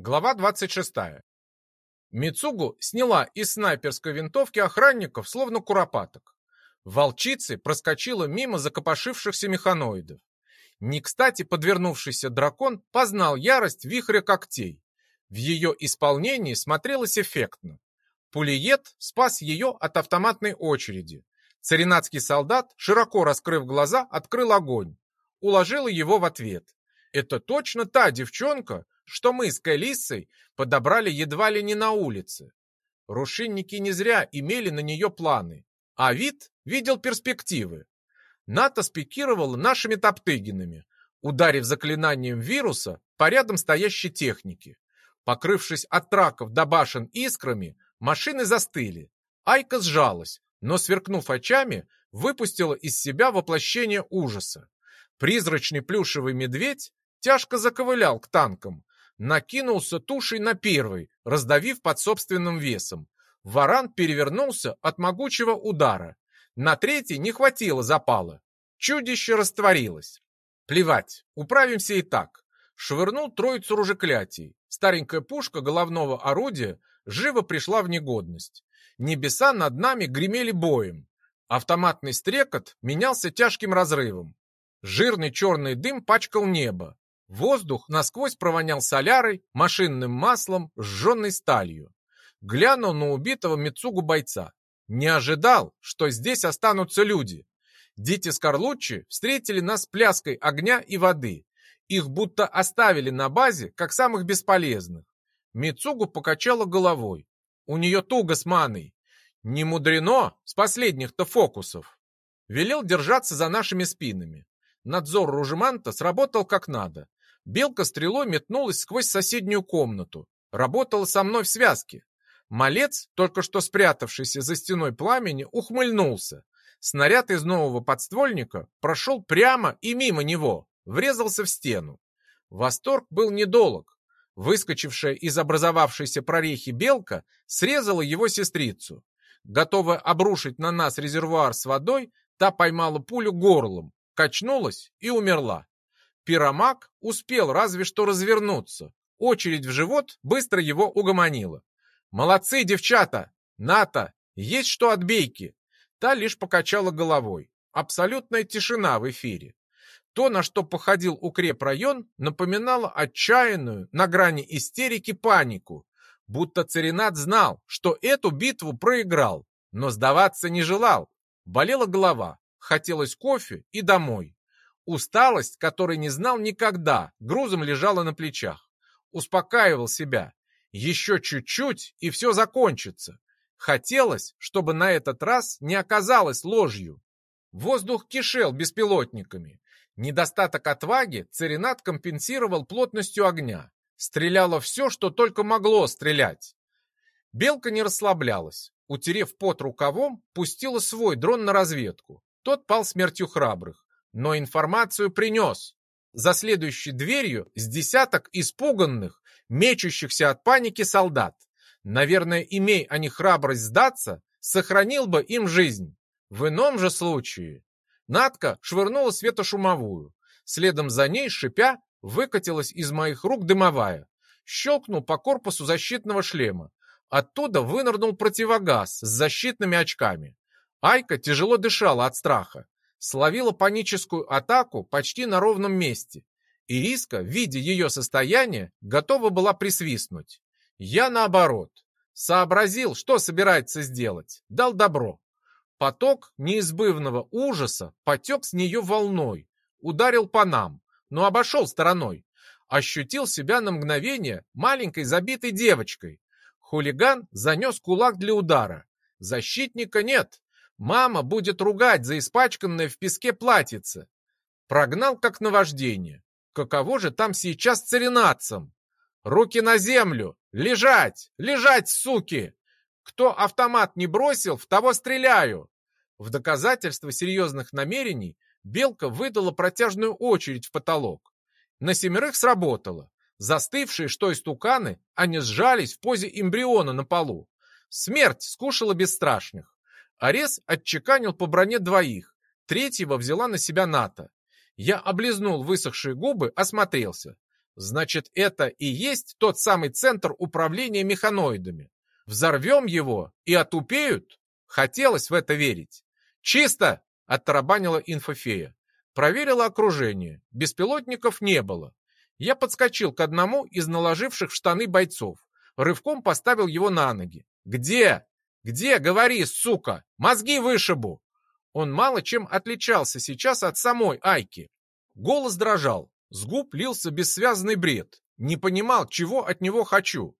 Глава 26. Мицугу сняла из снайперской винтовки охранников, словно куропаток. Волчицы проскочила мимо закопошившихся механоидов. Не кстати подвернувшийся дракон познал ярость вихря когтей. В ее исполнении смотрелось эффектно. Пулиет спас ее от автоматной очереди. Царинацкий солдат, широко раскрыв глаза, открыл огонь. Уложила его в ответ. Это точно та девчонка, что мы с Кэлиссой подобрали едва ли не на улице. Рушинники не зря имели на нее планы, а вид видел перспективы. НАТО спикировала нашими топтыгинами, ударив заклинанием вируса по рядом стоящей техники. Покрывшись от траков до башен искрами, машины застыли. Айка сжалась, но, сверкнув очами, выпустила из себя воплощение ужаса. Призрачный плюшевый медведь тяжко заковылял к танкам, накинулся тушей на первый, раздавив под собственным весом. Варан перевернулся от могучего удара. На третий не хватило запала. Чудище растворилось. Плевать, управимся и так. Швырнул троицу ружеклятий. Старенькая пушка головного орудия живо пришла в негодность. Небеса над нами гремели боем. Автоматный стрекот менялся тяжким разрывом. Жирный черный дым пачкал небо. Воздух насквозь провонял солярой, машинным маслом, сжженной сталью. Глянул на убитого Мицугу бойца. Не ожидал, что здесь останутся люди. Дети Скорлуччи встретили нас пляской огня и воды. Их будто оставили на базе, как самых бесполезных. Мицугу покачала головой. У нее туго с маной. Не мудрено с последних-то фокусов. Велел держаться за нашими спинами. Надзор Ружеманта сработал как надо. Белка стрелой метнулась сквозь соседнюю комнату. Работала со мной в связке. Малец, только что спрятавшийся за стеной пламени, ухмыльнулся. Снаряд из нового подствольника прошел прямо и мимо него, врезался в стену. Восторг был недолог. Выскочившая из образовавшейся прорехи белка срезала его сестрицу. Готовая обрушить на нас резервуар с водой, та поймала пулю горлом, качнулась и умерла. Пиромаг успел разве что развернуться. Очередь в живот быстро его угомонила. «Молодцы, девчата! Ната, есть что от бейки!» Та лишь покачала головой. Абсолютная тишина в эфире. То, на что походил укрепрайон, напоминало отчаянную, на грани истерики, панику. Будто Царинат знал, что эту битву проиграл, но сдаваться не желал. Болела голова, хотелось кофе и домой. Усталость, которой не знал никогда, грузом лежала на плечах. Успокаивал себя. Еще чуть-чуть, и все закончится. Хотелось, чтобы на этот раз не оказалось ложью. Воздух кишел беспилотниками. Недостаток отваги Церинат компенсировал плотностью огня. Стреляло все, что только могло стрелять. Белка не расслаблялась. Утерев пот рукавом, пустила свой дрон на разведку. Тот пал смертью храбрых но информацию принес. За следующей дверью с десяток испуганных, мечущихся от паники солдат. Наверное, имей они храбрость сдаться, сохранил бы им жизнь. В ином же случае... Надка швырнула светошумовую. Следом за ней, шипя, выкатилась из моих рук дымовая. Щелкнул по корпусу защитного шлема. Оттуда вынырнул противогаз с защитными очками. Айка тяжело дышала от страха словила паническую атаку почти на ровном месте. Ириска, видя ее состояние, готова была присвистнуть. Я, наоборот, сообразил, что собирается сделать, дал добро. Поток неизбывного ужаса потек с нее волной, ударил по нам, но обошел стороной. Ощутил себя на мгновение маленькой забитой девочкой. Хулиган занес кулак для удара. Защитника нет, Мама будет ругать за испачканное в песке платьице. Прогнал как наваждение. Каково же там сейчас царинацам? Руки на землю! Лежать! Лежать, суки! Кто автомат не бросил, в того стреляю! В доказательство серьезных намерений Белка выдала протяжную очередь в потолок. На семерых сработало. Застывшие, что истуканы, они сжались в позе эмбриона на полу. Смерть скушала бесстрашных. Арес отчеканил по броне двоих, третьего взяла на себя НАТО. Я облизнул высохшие губы, осмотрелся. Значит, это и есть тот самый центр управления механоидами. Взорвем его и отупеют? Хотелось в это верить. «Чисто!» — оттарабанила инфофея. Проверила окружение. Беспилотников не было. Я подскочил к одному из наложивших в штаны бойцов. Рывком поставил его на ноги. «Где? Где? Говори, сука! Мозги вышибу!» Он мало чем отличался сейчас от самой Айки. Голос дрожал, с губ лился бессвязный бред. Не понимал, чего от него хочу.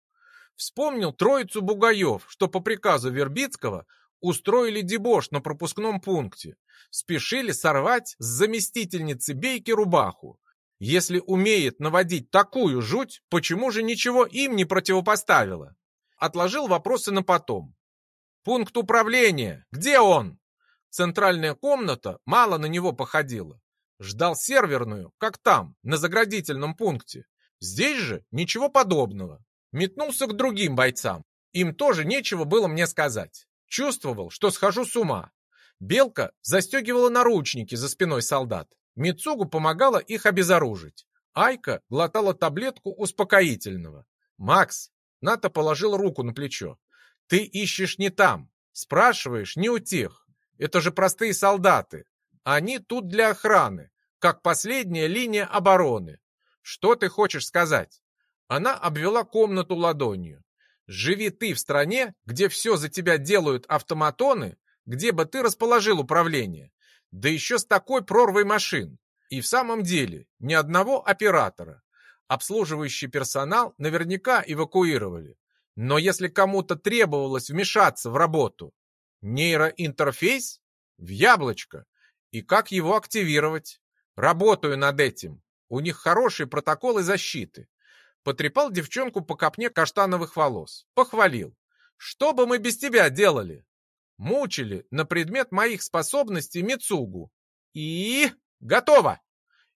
Вспомнил троицу бугаев, что по приказу Вербицкого устроили дебош на пропускном пункте. Спешили сорвать с заместительницы Бейки рубаху. Если умеет наводить такую жуть, почему же ничего им не противопоставила? Отложил вопросы на потом. Пункт управления. Где он? Центральная комната мало на него походила. Ждал серверную, как там, на заградительном пункте. Здесь же ничего подобного. Метнулся к другим бойцам. Им тоже нечего было мне сказать. Чувствовал, что схожу с ума. Белка застегивала наручники за спиной солдат. Мицугу помогала их обезоружить. Айка глотала таблетку успокоительного. «Макс!» Ната положил руку на плечо. «Ты ищешь не там. Спрашиваешь не у тех. Это же простые солдаты. Они тут для охраны, как последняя линия обороны. Что ты хочешь сказать?» Она обвела комнату ладонью. «Живи ты в стране, где все за тебя делают автоматоны, где бы ты расположил управление, да еще с такой прорвой машин. И в самом деле ни одного оператора. Обслуживающий персонал наверняка эвакуировали. Но если кому-то требовалось вмешаться в работу, нейроинтерфейс в яблочко. И как его активировать? Работаю над этим. У них хорошие протоколы защиты. Потрепал девчонку по копне каштановых волос. Похвалил. Что бы мы без тебя делали? Мучили на предмет моих способностей Мицугу. И... готово!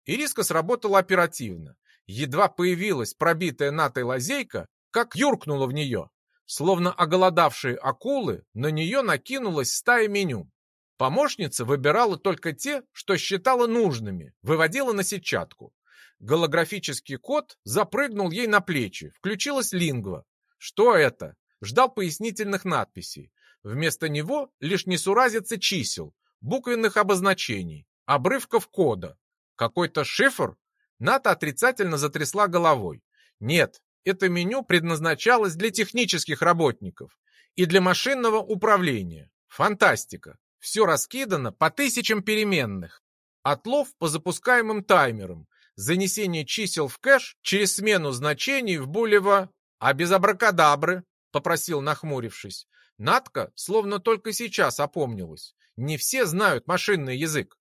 Ириска сработала оперативно. Едва появилась пробитая натой лазейка, как юркнула в нее. Словно оголодавшие акулы, на нее накинулась стая меню. Помощница выбирала только те, что считала нужными, выводила на сетчатку. Голографический код запрыгнул ей на плечи, включилась лингва. Что это? Ждал пояснительных надписей. Вместо него лишь несуразицы чисел, буквенных обозначений, обрывков кода. Какой-то шифр? Ната отрицательно затрясла головой. Нет, это меню предназначалось для технических работников и для машинного управления. Фантастика. Все раскидано по тысячам переменных. Отлов по запускаемым таймерам, занесение чисел в кэш через смену значений в булево, а без абракадабры, попросил, нахмурившись. Натка словно только сейчас опомнилась. Не все знают машинный язык.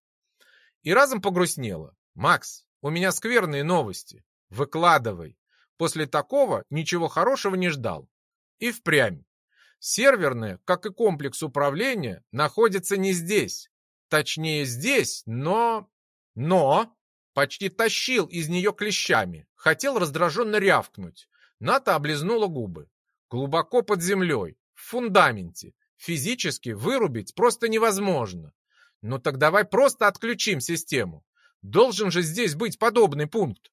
И разом погрустнела. «Макс, у меня скверные новости. Выкладывай». После такого ничего хорошего не ждал. И впрямь. Серверная, как и комплекс управления, находится не здесь. Точнее, здесь, но... Но почти тащил из нее клещами, хотел раздраженно рявкнуть. Ната облизнула губы. Глубоко под землей, в фундаменте. Физически вырубить просто невозможно. Ну так давай просто отключим систему. Должен же здесь быть подобный пункт.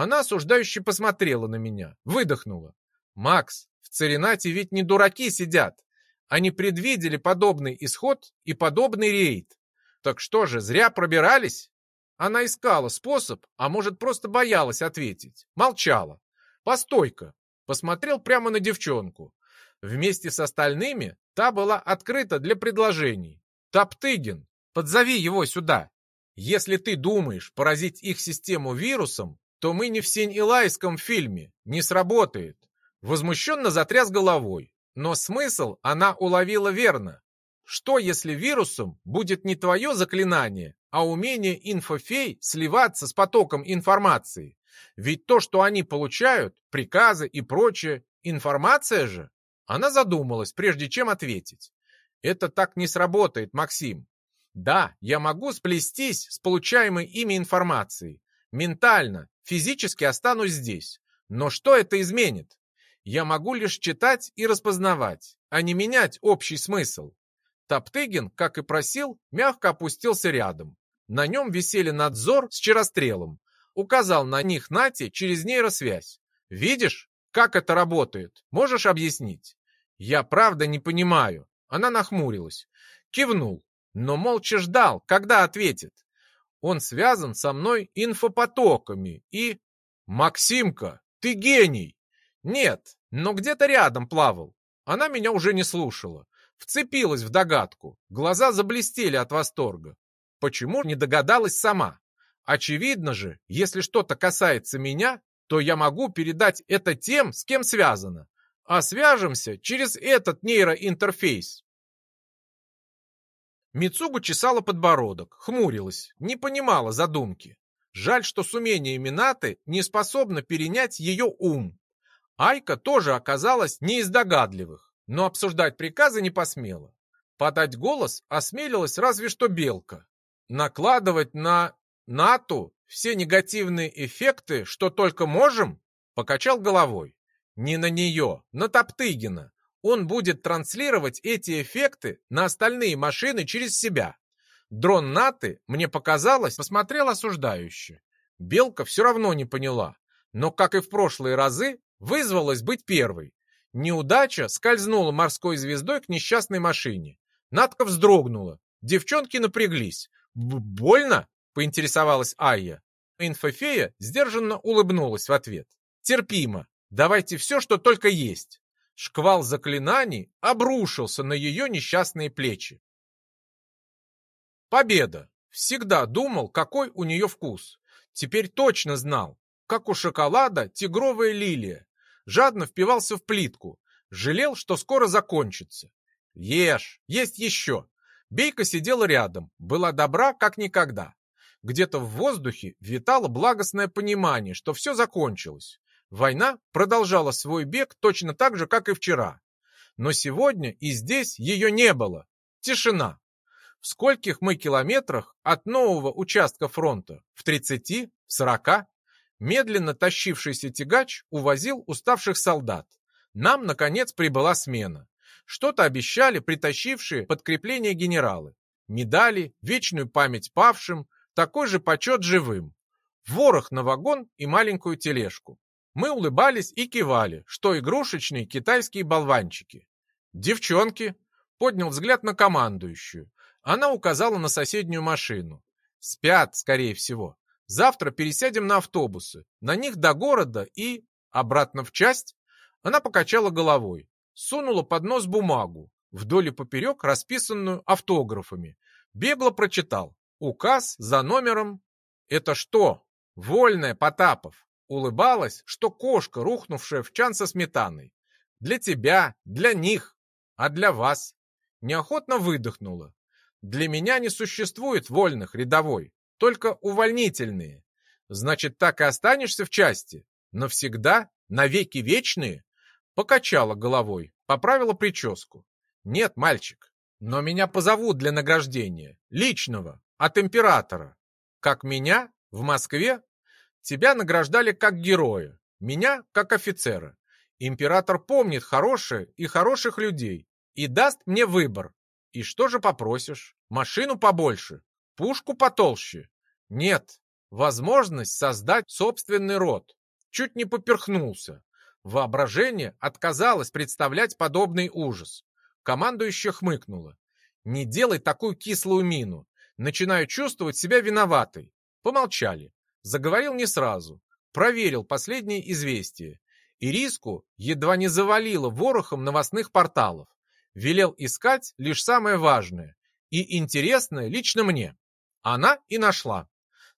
Она осуждающе посмотрела на меня, выдохнула. Макс, в Царинате ведь не дураки сидят. Они предвидели подобный исход и подобный рейд. Так что же, зря пробирались? Она искала способ, а может, просто боялась ответить. Молчала. Постойка. Посмотрел прямо на девчонку. Вместе с остальными та была открыта для предложений. Топтыгин, подзови его сюда. Если ты думаешь поразить их систему вирусом, то мы не в Сень-Илайском фильме, не сработает. Возмущенно затряс головой, но смысл она уловила верно. Что, если вирусом будет не твое заклинание, а умение инфофей сливаться с потоком информации. Ведь то, что они получают, приказы и прочее, информация же. Она задумалась, прежде чем ответить. Это так не сработает, Максим. Да, я могу сплестись с получаемой ими информацией. Ментально, физически останусь здесь. Но что это изменит? Я могу лишь читать и распознавать, а не менять общий смысл. Топтыгин, как и просил, мягко опустился рядом. На нем висели надзор с чарострелом. указал на них Нати через нейросвязь. «Видишь, как это работает? Можешь объяснить?» «Я правда не понимаю». Она нахмурилась. Кивнул, но молча ждал, когда ответит. Он связан со мной инфопотоками и... «Максимка, ты гений!» «Нет, но где-то рядом плавал». Она меня уже не слушала. Вцепилась в догадку. Глаза заблестели от восторга. Почему не догадалась сама? Очевидно же, если что-то касается меня, то я могу передать это тем, с кем связано. А свяжемся через этот нейроинтерфейс. Мицугу чесала подбородок, хмурилась, не понимала задумки. Жаль, что с умением Минаты не способна перенять ее ум. Айка тоже оказалась не из догадливых, но обсуждать приказы не посмела. Подать голос осмелилась разве что Белка. Накладывать на НАТО все негативные эффекты, что только можем? Покачал головой. Не на нее, на Топтыгина. Он будет транслировать эти эффекты на остальные машины через себя. Дрон Наты, мне показалось, посмотрел осуждающе. Белка все равно не поняла, но, как и в прошлые разы, вызвалась быть первой. Неудача скользнула морской звездой к несчастной машине. Натка вздрогнула. Девчонки напряглись. «Больно?» поинтересовалась Айя. Инфофея сдержанно улыбнулась в ответ. «Терпимо. Давайте все, что только есть». Шквал заклинаний обрушился на ее несчастные плечи. Победа. Всегда думал, какой у нее вкус. Теперь точно знал, как у шоколада тигровая лилия. Жадно впивался в плитку. Жалел, что скоро закончится. Ешь, есть еще. Бейка сидела рядом, была добра, как никогда. Где-то в воздухе витало благостное понимание, что все закончилось. Война продолжала свой бег точно так же, как и вчера. Но сегодня и здесь ее не было. Тишина. В скольких мы километрах от нового участка фронта? В 30? В 40? Медленно тащившийся тягач увозил уставших солдат. Нам, наконец, прибыла смена. Что-то обещали притащившие подкрепление генералы. Медали, вечную память павшим, такой же почет живым. Ворох на вагон и маленькую тележку. Мы улыбались и кивали, что игрушечные китайские болванчики. «Девчонки!» — поднял взгляд на командующую. Она указала на соседнюю машину. «Спят, скорее всего. Завтра пересядем на автобусы. На них до города и... обратно в часть?» Она покачала головой, сунула под нос бумагу, вдоль и поперек расписанную автографами. Бегло прочитал. Указ за номером... Это что? Вольная, Потапов. Улыбалась, что кошка, рухнувшая в чан со сметаной. Для тебя, для них, а для вас. Неохотно выдохнула. Для меня не существует вольных, рядовой, только увольнительные. Значит, так и останешься в части? Навсегда? Навеки вечные? Покачала головой, поправила прическу. Нет, мальчик, но меня позовут для награждения, личного, от императора. Как меня в Москве тебя награждали как героя, меня как офицера. Император помнит хорошее и хороших людей и даст мне выбор. И что же попросишь? Машину побольше, пушку потолще? Нет, возможность создать собственный род. Чуть не поперхнулся. Воображение отказалось представлять подобный ужас. Командующая хмыкнула. «Не делай такую кислую мину. Начинаю чувствовать себя виноватой. Помолчали. Заговорил не сразу. Проверил последние известия. Ириску едва не завалило ворохом новостных порталов. Велел искать лишь самое важное и интересное лично мне. Она и нашла.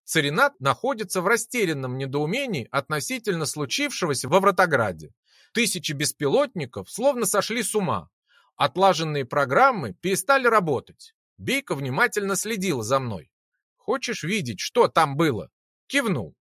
Царинат находится в растерянном недоумении относительно случившегося во Вратограде. Тысячи беспилотников словно сошли с ума. Отлаженные программы перестали работать. Бейка внимательно следила за мной. «Хочешь видеть, что там было?» Кивнул.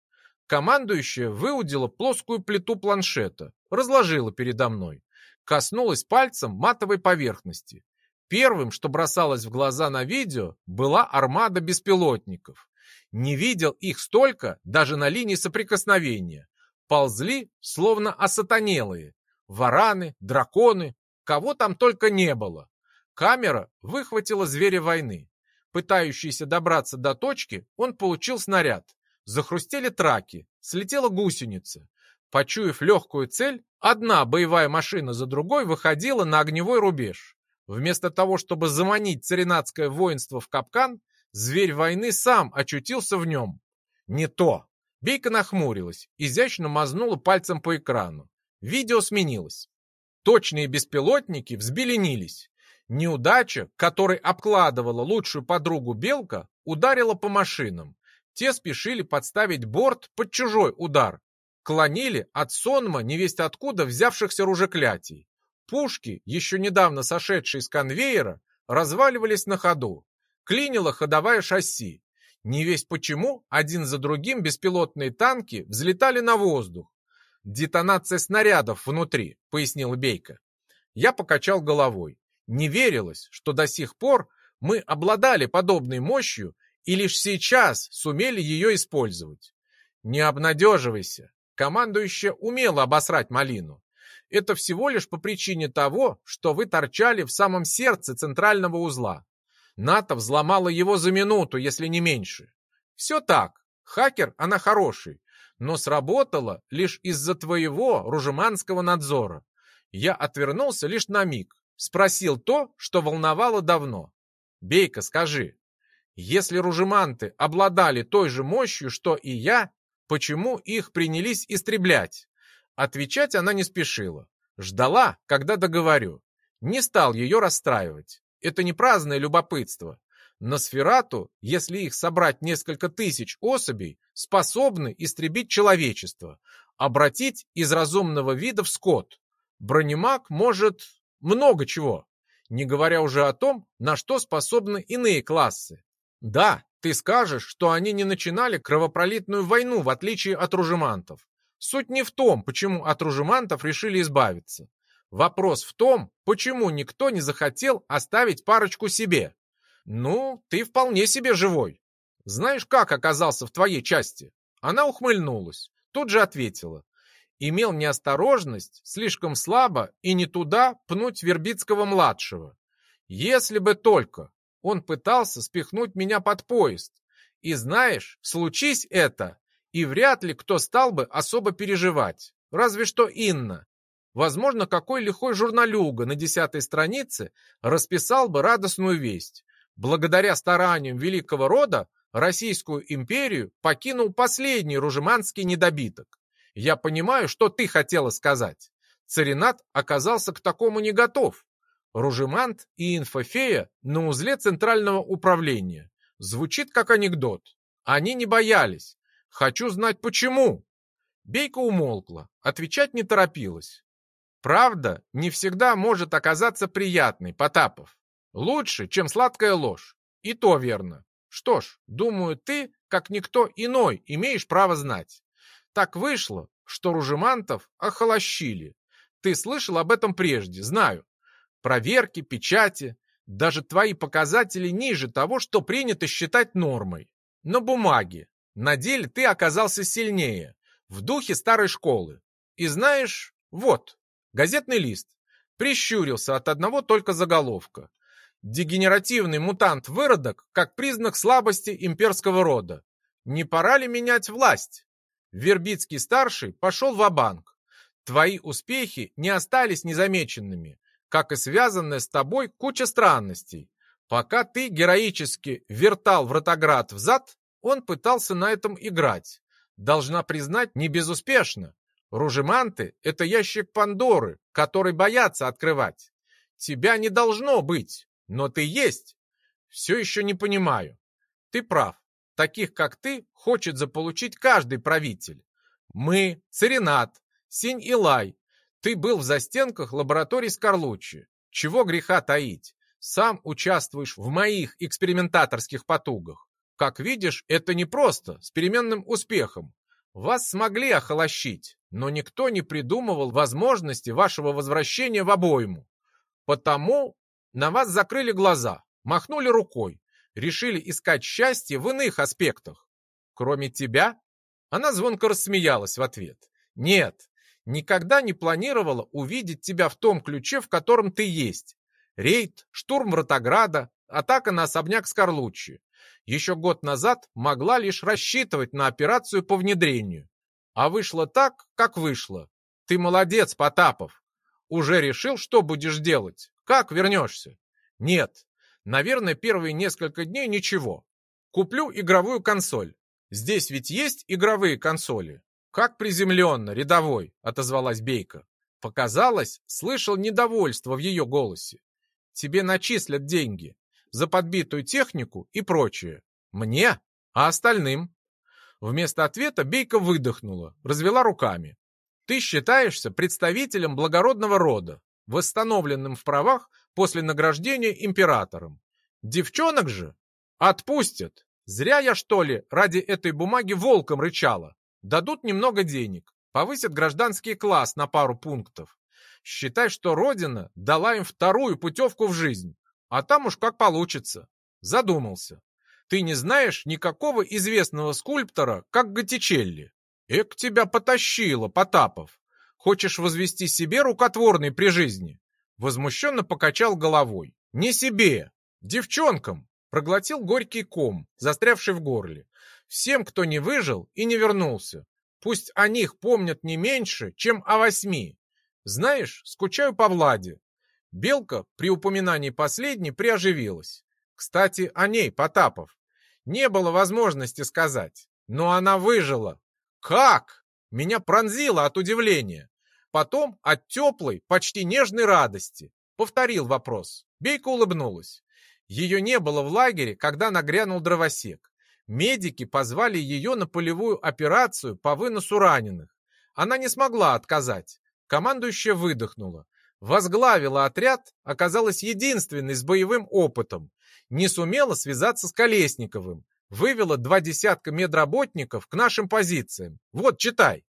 Командующая выудила плоскую плиту планшета, разложила передо мной. Коснулась пальцем матовой поверхности. Первым, что бросалось в глаза на видео, была армада беспилотников. Не видел их столько даже на линии соприкосновения. Ползли, словно осатанелые. Вараны, драконы, кого там только не было. Камера выхватила зверя войны. Пытающийся добраться до точки, он получил снаряд. Захрустели траки, слетела гусеница. Почуяв легкую цель, одна боевая машина за другой выходила на огневой рубеж. Вместо того, чтобы заманить царинатское воинство в капкан, зверь войны сам очутился в нем. Не то. Бейка нахмурилась, изящно мазнула пальцем по экрану. Видео сменилось. Точные беспилотники взбеленились. Неудача, которой обкладывала лучшую подругу Белка, ударила по машинам. Те спешили подставить борт под чужой удар. Клонили от сонма невесть откуда взявшихся ружеклятий. Пушки, еще недавно сошедшие с конвейера, разваливались на ходу. Клинило ходовая шасси. Не весть почему, один за другим беспилотные танки взлетали на воздух. «Детонация снарядов внутри», — пояснил Бейка. Я покачал головой. Не верилось, что до сих пор мы обладали подобной мощью и лишь сейчас сумели ее использовать. Не обнадеживайся. Командующая умела обосрать малину. Это всего лишь по причине того, что вы торчали в самом сердце центрального узла. НАТО взломала его за минуту, если не меньше. Все так. Хакер, она хороший но сработало лишь из-за твоего ружеманского надзора. Я отвернулся лишь на миг, спросил то, что волновало давно. «Бейка, скажи, если ружеманты обладали той же мощью, что и я, почему их принялись истреблять?» Отвечать она не спешила. Ждала, когда договорю. Не стал ее расстраивать. Это не праздное любопытство. Носферату, если их собрать несколько тысяч особей, способны истребить человечество, обратить из разумного вида в скот. Бронемаг может много чего, не говоря уже о том, на что способны иные классы. Да, ты скажешь, что они не начинали кровопролитную войну, в отличие от ружемантов. Суть не в том, почему от ружемантов решили избавиться. Вопрос в том, почему никто не захотел оставить парочку себе. «Ну, ты вполне себе живой. Знаешь, как оказался в твоей части?» Она ухмыльнулась, тут же ответила. Имел неосторожность слишком слабо и не туда пнуть Вербицкого-младшего. Если бы только он пытался спихнуть меня под поезд. И знаешь, случись это, и вряд ли кто стал бы особо переживать. Разве что Инна. Возможно, какой лихой журналюга на десятой странице расписал бы радостную весть. Благодаря стараниям великого рода Российскую империю покинул последний ружеманский недобиток. Я понимаю, что ты хотела сказать. Царинат оказался к такому не готов. Ружемант и инфофея на узле центрального управления. Звучит как анекдот. Они не боялись. Хочу знать почему. Бейка умолкла, отвечать не торопилась. Правда не всегда может оказаться приятной, Потапов. Лучше, чем сладкая ложь. И то верно. Что ж, думаю, ты, как никто иной, имеешь право знать. Так вышло, что Ружемантов охолощили. Ты слышал об этом прежде, знаю. Проверки, печати, даже твои показатели ниже того, что принято считать нормой. На бумаге. На деле ты оказался сильнее, в духе старой школы. И знаешь, вот, газетный лист. Прищурился от одного только заголовка дегенеративный мутант-выродок как признак слабости имперского рода. Не пора ли менять власть? Вербицкий-старший пошел в банк Твои успехи не остались незамеченными, как и связанная с тобой куча странностей. Пока ты героически вертал Вратоград взад, он пытался на этом играть. Должна признать, не безуспешно. Ружеманты — это ящик Пандоры, который боятся открывать. Тебя не должно быть. Но ты есть. Все еще не понимаю. Ты прав. Таких, как ты, хочет заполучить каждый правитель. Мы, Царинат, Синь-Илай. Ты был в застенках лабораторий Скорлуччи. Чего греха таить? Сам участвуешь в моих экспериментаторских потугах. Как видишь, это не просто, с переменным успехом. Вас смогли охолощить, но никто не придумывал возможности вашего возвращения в обойму. Потому на вас закрыли глаза, махнули рукой, решили искать счастье в иных аспектах. Кроме тебя? Она звонко рассмеялась в ответ. Нет, никогда не планировала увидеть тебя в том ключе, в котором ты есть. Рейд, штурм Вратограда, атака на особняк Скорлуччи. Еще год назад могла лишь рассчитывать на операцию по внедрению. А вышло так, как вышло. Ты молодец, Потапов. Уже решил, что будешь делать? Как вернешься? Нет. Наверное, первые несколько дней ничего. Куплю игровую консоль. Здесь ведь есть игровые консоли. Как приземленно, рядовой, отозвалась Бейка. Показалось, слышал недовольство в ее голосе. Тебе начислят деньги за подбитую технику и прочее. Мне? А остальным? Вместо ответа Бейка выдохнула, развела руками. Ты считаешься представителем благородного рода, восстановленным в правах после награждения императором. Девчонок же отпустят. Зря я, что ли, ради этой бумаги волком рычала. Дадут немного денег, повысят гражданский класс на пару пунктов. Считай, что Родина дала им вторую путевку в жизнь, а там уж как получится. Задумался. Ты не знаешь никакого известного скульптора, как Готтичелли? Эк тебя потащило, Потапов. Хочешь возвести себе рукотворный при жизни? Возмущенно покачал головой. Не себе, девчонкам. Проглотил горький ком, застрявший в горле. Всем, кто не выжил и не вернулся. Пусть о них помнят не меньше, чем о восьми. Знаешь, скучаю по Владе. Белка при упоминании последней приоживилась. Кстати, о ней, Потапов. Не было возможности сказать, но она выжила. Как? Меня пронзило от удивления. Потом от теплой, почти нежной радости. Повторил вопрос. Бейка улыбнулась. Ее не было в лагере, когда нагрянул дровосек. Медики позвали ее на полевую операцию по выносу раненых. Она не смогла отказать. Командующая выдохнула. Возглавила отряд, оказалась единственной с боевым опытом. Не сумела связаться с Колесниковым вывела два десятка медработников к нашим позициям. Вот, читай.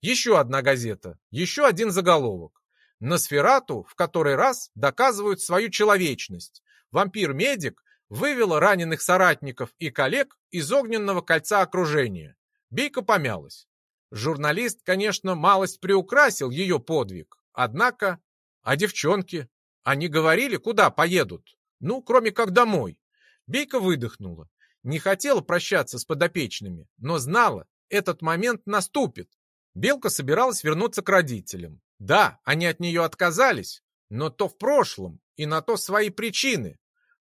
Еще одна газета, еще один заголовок. Носферату в который раз доказывают свою человечность. Вампир-медик вывела раненых соратников и коллег из огненного кольца окружения. Бейка помялась. Журналист, конечно, малость приукрасил ее подвиг. Однако, а девчонки? Они говорили, куда поедут? Ну, кроме как домой. Бейка выдохнула. Не хотела прощаться с подопечными, но знала, этот момент наступит. Белка собиралась вернуться к родителям. Да, они от нее отказались, но то в прошлом, и на то свои причины.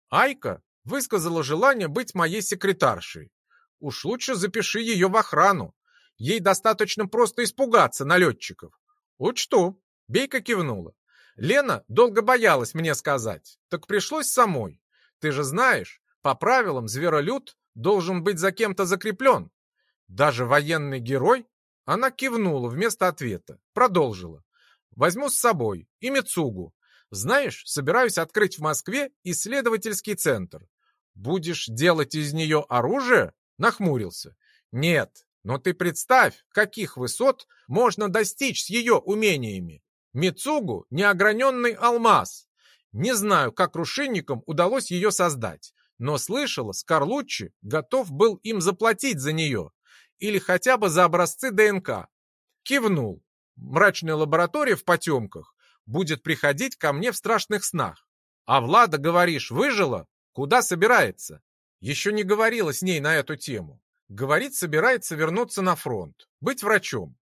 Айка высказала желание быть моей секретаршей. Уж лучше запиши ее в охрану. Ей достаточно просто испугаться налетчиков. Учту. Бейка кивнула. Лена долго боялась мне сказать, так пришлось самой. Ты же знаешь, по правилам, зверолюд должен быть за кем-то закреплен. Даже военный герой? Она кивнула вместо ответа, продолжила. Возьму с собой и Мицугу. Знаешь, собираюсь открыть в Москве исследовательский центр. Будешь делать из нее оружие? Нахмурился. Нет, но ты представь, каких высот можно достичь с ее умениями. Мицугу — неограненный алмаз. Не знаю, как рушинникам удалось ее создать, но слышала, Скорлуччи готов был им заплатить за нее или хотя бы за образцы ДНК. Кивнул. Мрачная лаборатория в потемках будет приходить ко мне в страшных снах. А Влада, говоришь, выжила? Куда собирается? Еще не говорила с ней на эту тему. Говорит, собирается вернуться на фронт, быть врачом.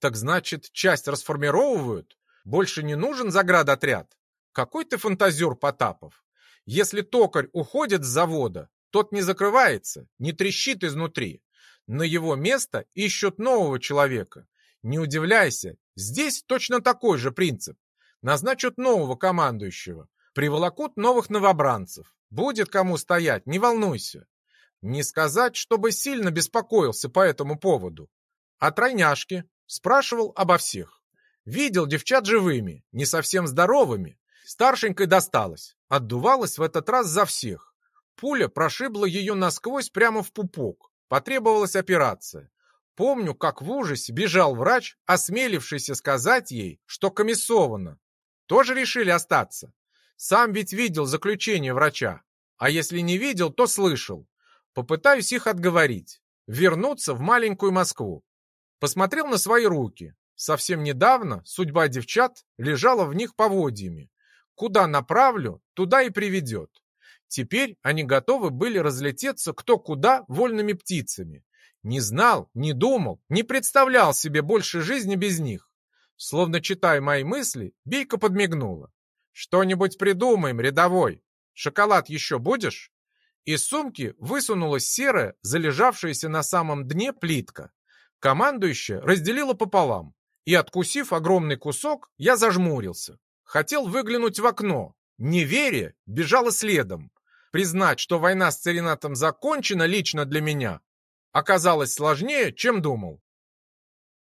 Так значит, часть расформировывают? Больше не нужен заградотряд? Какой ты фантазер, Потапов? Если токарь уходит с завода, тот не закрывается, не трещит изнутри. На его место ищут нового человека. Не удивляйся, здесь точно такой же принцип. Назначат нового командующего, приволокут новых новобранцев. Будет кому стоять, не волнуйся. Не сказать, чтобы сильно беспокоился по этому поводу. А тройняшки спрашивал обо всех. Видел девчат живыми, не совсем здоровыми, Старшенькой досталось. Отдувалась в этот раз за всех. Пуля прошибла ее насквозь прямо в пупок. Потребовалась операция. Помню, как в ужасе бежал врач, осмелившийся сказать ей, что комиссовано. Тоже решили остаться. Сам ведь видел заключение врача. А если не видел, то слышал. Попытаюсь их отговорить. Вернуться в маленькую Москву. Посмотрел на свои руки. Совсем недавно судьба девчат лежала в них поводьями. Куда направлю, туда и приведет. Теперь они готовы были разлететься кто куда вольными птицами. Не знал, не думал, не представлял себе больше жизни без них. Словно читая мои мысли, Бейка подмигнула. «Что-нибудь придумаем, рядовой. Шоколад еще будешь?» Из сумки высунулась серая, залежавшаяся на самом дне плитка. Командующая разделила пополам, и, откусив огромный кусок, я зажмурился. Хотел выглянуть в окно. Неверие бежало следом. Признать, что война с Царинатом закончена лично для меня, оказалось сложнее, чем думал.